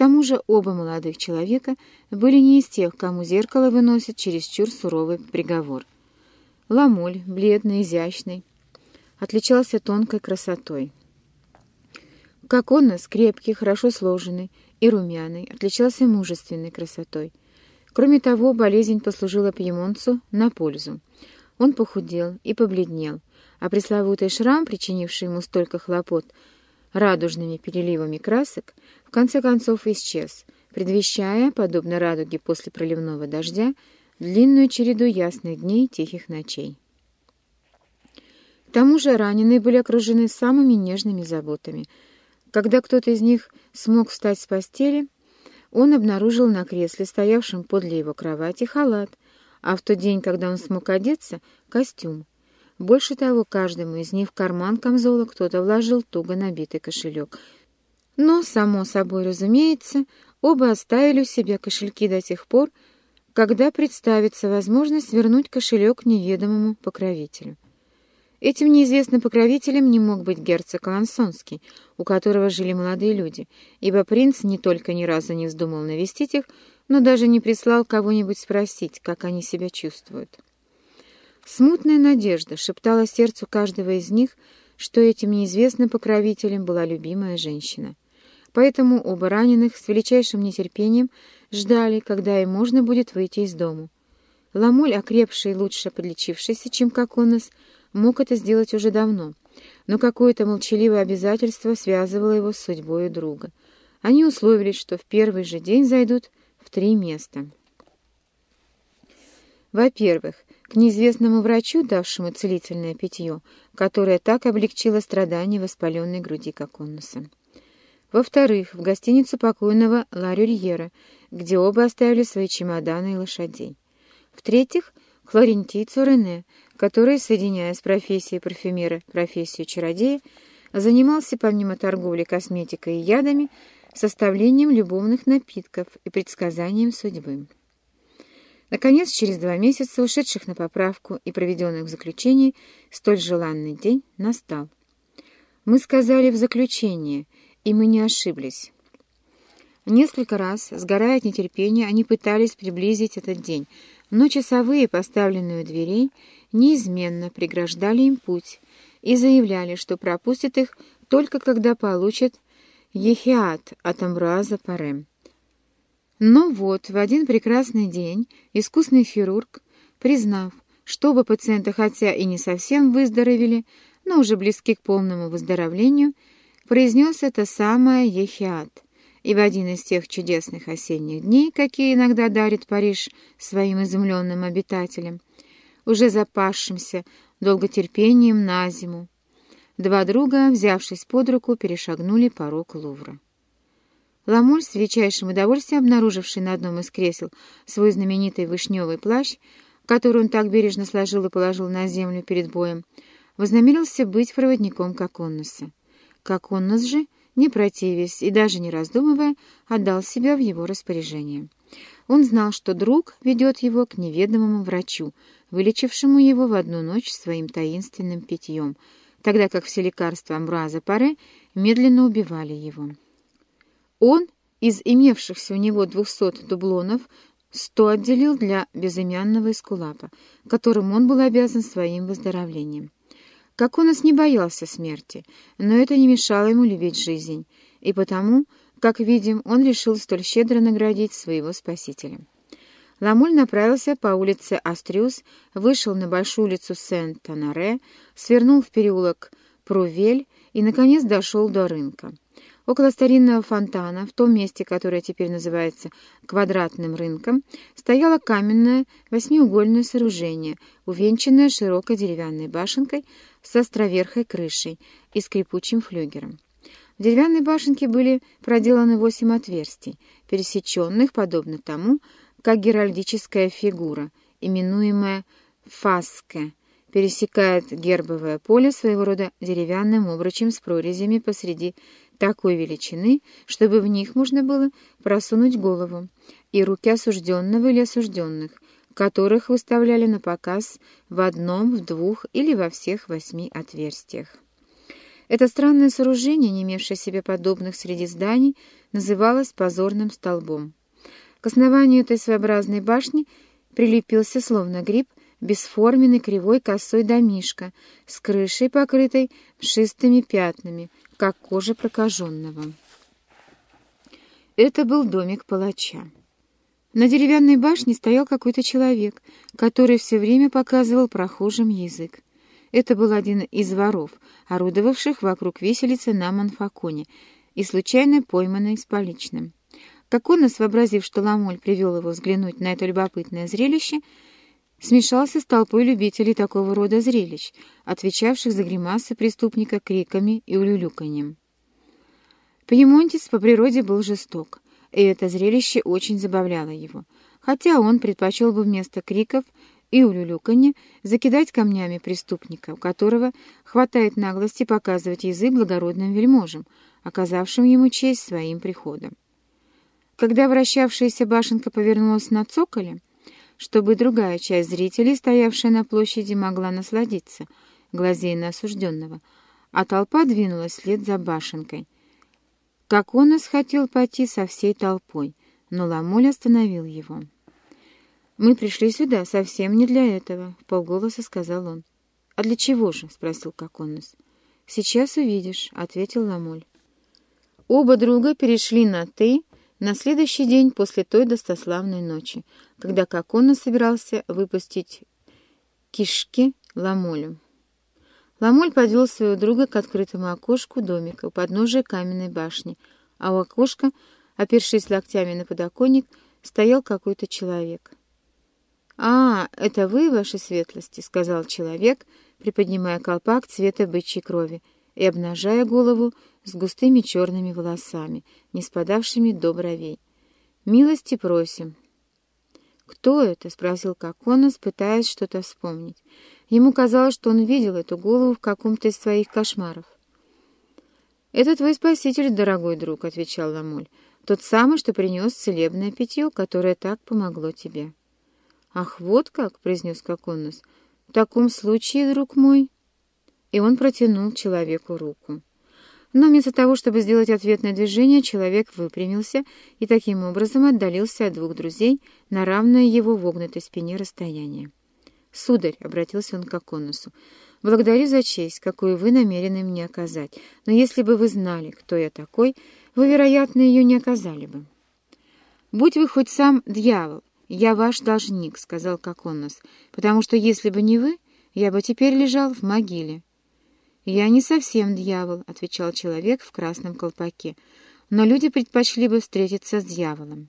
тому же оба молодых человека были не из тех, кому зеркало выносит чересчур суровый приговор. Ламоль, бледный, изящный, отличался тонкой красотой. Как он, крепкий, хорошо сложенный и румяный, отличался мужественной красотой. Кроме того, болезнь послужила пьемонцу на пользу. Он похудел и побледнел, а пресловутый шрам, причинивший ему столько хлопот, радужными переливами красок, в конце концов исчез, предвещая, подобно радуге после проливного дождя, длинную череду ясных дней и тихих ночей. К тому же раненые были окружены самыми нежными заботами. Когда кто-то из них смог встать с постели, он обнаружил на кресле, стоявшем подле его кровати, халат, а в тот день, когда он смог одеться, костюм. Больше того, каждому из них в карман камзола кто-то вложил туго набитый кошелек. Но, само собой разумеется, оба оставили у себя кошельки до тех пор, когда представится возможность вернуть кошелек неведомому покровителю. Этим неизвестным покровителем не мог быть герцог Лансонский, у которого жили молодые люди, ибо принц не только ни разу не вздумал навестить их, но даже не прислал кого-нибудь спросить, как они себя чувствуют. Смутная надежда шептала сердцу каждого из них, что этим неизвестным покровителем была любимая женщина. Поэтому оба раненых с величайшим нетерпением ждали, когда им можно будет выйти из дому. Ламоль, окрепший и лучше подлечившийся, чем Коконос, мог это сделать уже давно, но какое-то молчаливое обязательство связывало его с судьбой друга. Они условились, что в первый же день зайдут в три места. Во-первых, к неизвестному врачу, давшему целительное питье, которое так облегчило страдания воспаленной груди Коконуса. Во-вторых, в гостиницу покойного Ларюрьера, где оба оставили свои чемоданы и лошадей. В-третьих, к флорентийцу Рене, который, соединяя с профессией парфюмера профессию чародея, занимался помимо торговли косметикой и ядами, составлением любовных напитков и предсказанием судьбы. Наконец, через два месяца, ушедших на поправку и проведенных в заключении, столь желанный день настал. Мы сказали в заключение, и мы не ошиблись. Несколько раз, сгорая от нетерпения, они пытались приблизить этот день, но часовые, поставленные у дверей, неизменно преграждали им путь и заявляли, что пропустят их только когда получат ехиат от Амбраза Парем. Но вот в один прекрасный день искусный хирург, признав, что оба пациента хотя и не совсем выздоровели, но уже близки к полному выздоровлению, произнес это самое ехиат. И в один из тех чудесных осенних дней, какие иногда дарит Париж своим изумленным обитателям, уже запасшимся долготерпением на зиму, два друга, взявшись под руку, перешагнули порог Лувра. Ламоль, с величайшим удовольствием обнаруживший на одном из кресел свой знаменитый вышневый плащ, который он так бережно сложил и положил на землю перед боем, вознамерился быть проводником Коконнуса. Коконнус же, не противясь и даже не раздумывая, отдал себя в его распоряжение. Он знал, что друг ведет его к неведомому врачу, вылечившему его в одну ночь своим таинственным питьем, тогда как все лекарства Амбраза Паре медленно убивали его. Он из имевшихся у него двухсот дублонов сто отделил для безымянного эскулапа, которым он был обязан своим выздоровлением. Как он нас не боялся смерти, но это не мешало ему любить жизнь, и потому, как видим, он решил столь щедро наградить своего спасителя. Ламоль направился по улице Астрюс, вышел на большую улицу Сент-Тонаре, свернул в переулок Прувель и, наконец, дошел до рынка. Около старинного фонтана, в том месте, которое теперь называется квадратным рынком, стояло каменное восьмиугольное сооружение, увенчанное широкой деревянной башенкой с островерхой крышей и скрипучим флюгером. В деревянной башенке были проделаны восемь отверстий, пересеченных, подобно тому, как геральдическая фигура, именуемая фаске, пересекает гербовое поле своего рода деревянным обручем с прорезями посреди такой величины, чтобы в них можно было просунуть голову, и руки осужденного или осужденных, которых выставляли на показ в одном, в двух или во всех восьми отверстиях. Это странное сооружение, не имевшее себе подобных среди зданий, называлась позорным столбом. К основанию этой своеобразной башни прилепился, словно гриб, бесформенный кривой косой домишка с крышей, покрытой мшистыми пятнами, как кожа прокаженного. Это был домик палача. На деревянной башне стоял какой-то человек, который все время показывал прохожим язык. Это был один из воров, орудовавших вокруг виселицы на Манфаконе и случайно пойманный с поличным. Коконос, вообразив, что Ламоль привел его взглянуть на это любопытное зрелище, смешался с толпой любителей такого рода зрелищ, отвечавших за гримасы преступника криками и улюлюканьем. Пьемонтис по природе был жесток, и это зрелище очень забавляло его, хотя он предпочел бы вместо криков и улюлюканья закидать камнями преступника, у которого хватает наглости показывать язык благородным вельможам, оказавшим ему честь своим приходом. Когда вращавшаяся башенка повернулась на цоколе, чтобы другая часть зрителей, стоявшая на площади, могла насладиться, глазея на осужденного, а толпа двинулась вслед за башенкой. Как он хотел пойти со всей толпой, но Ламоль остановил его. «Мы пришли сюда совсем не для этого», — полголоса сказал он. «А для чего же?» — спросил Коконос. «Сейчас увидишь», — ответил Ламоль. Оба друга перешли на «ты», на следующий день после той достославной ночи, когда Кокона собирался выпустить кишки Ламолю. Ламоль подвел своего друга к открытому окошку домика у подножия каменной башни, а у окошка, опершись локтями на подоконник, стоял какой-то человек. «А, это вы, ваши светлости», — сказал человек, приподнимая колпак цвета бычьей крови и обнажая голову с густыми черными волосами, не спадавшими до бровей. «Милости просим». «Кто это?» — спросил Коконос, пытаясь что-то вспомнить. Ему казалось, что он видел эту голову в каком-то из своих кошмаров. «Это твой спаситель, дорогой друг», — отвечал Ламоль. «Тот самый, что принес целебное питье, которое так помогло тебе». «Ах, вот как!» — произнес Коконос. «В таком случае, друг мой...» И он протянул человеку руку. Но вместо того, чтобы сделать ответное движение, человек выпрямился и таким образом отдалился от двух друзей на равное его вогнутой спине расстояние. «Сударь», — обратился он к Аконусу, — «благодарю за честь, какую вы намерены мне оказать, но если бы вы знали, кто я такой, вы, вероятно, ее не оказали бы». «Будь вы хоть сам дьявол, я ваш должник», — сказал Коконос, «потому что если бы не вы, я бы теперь лежал в могиле». «Я не совсем дьявол», — отвечал человек в красном колпаке, «но люди предпочли бы встретиться с дьяволом».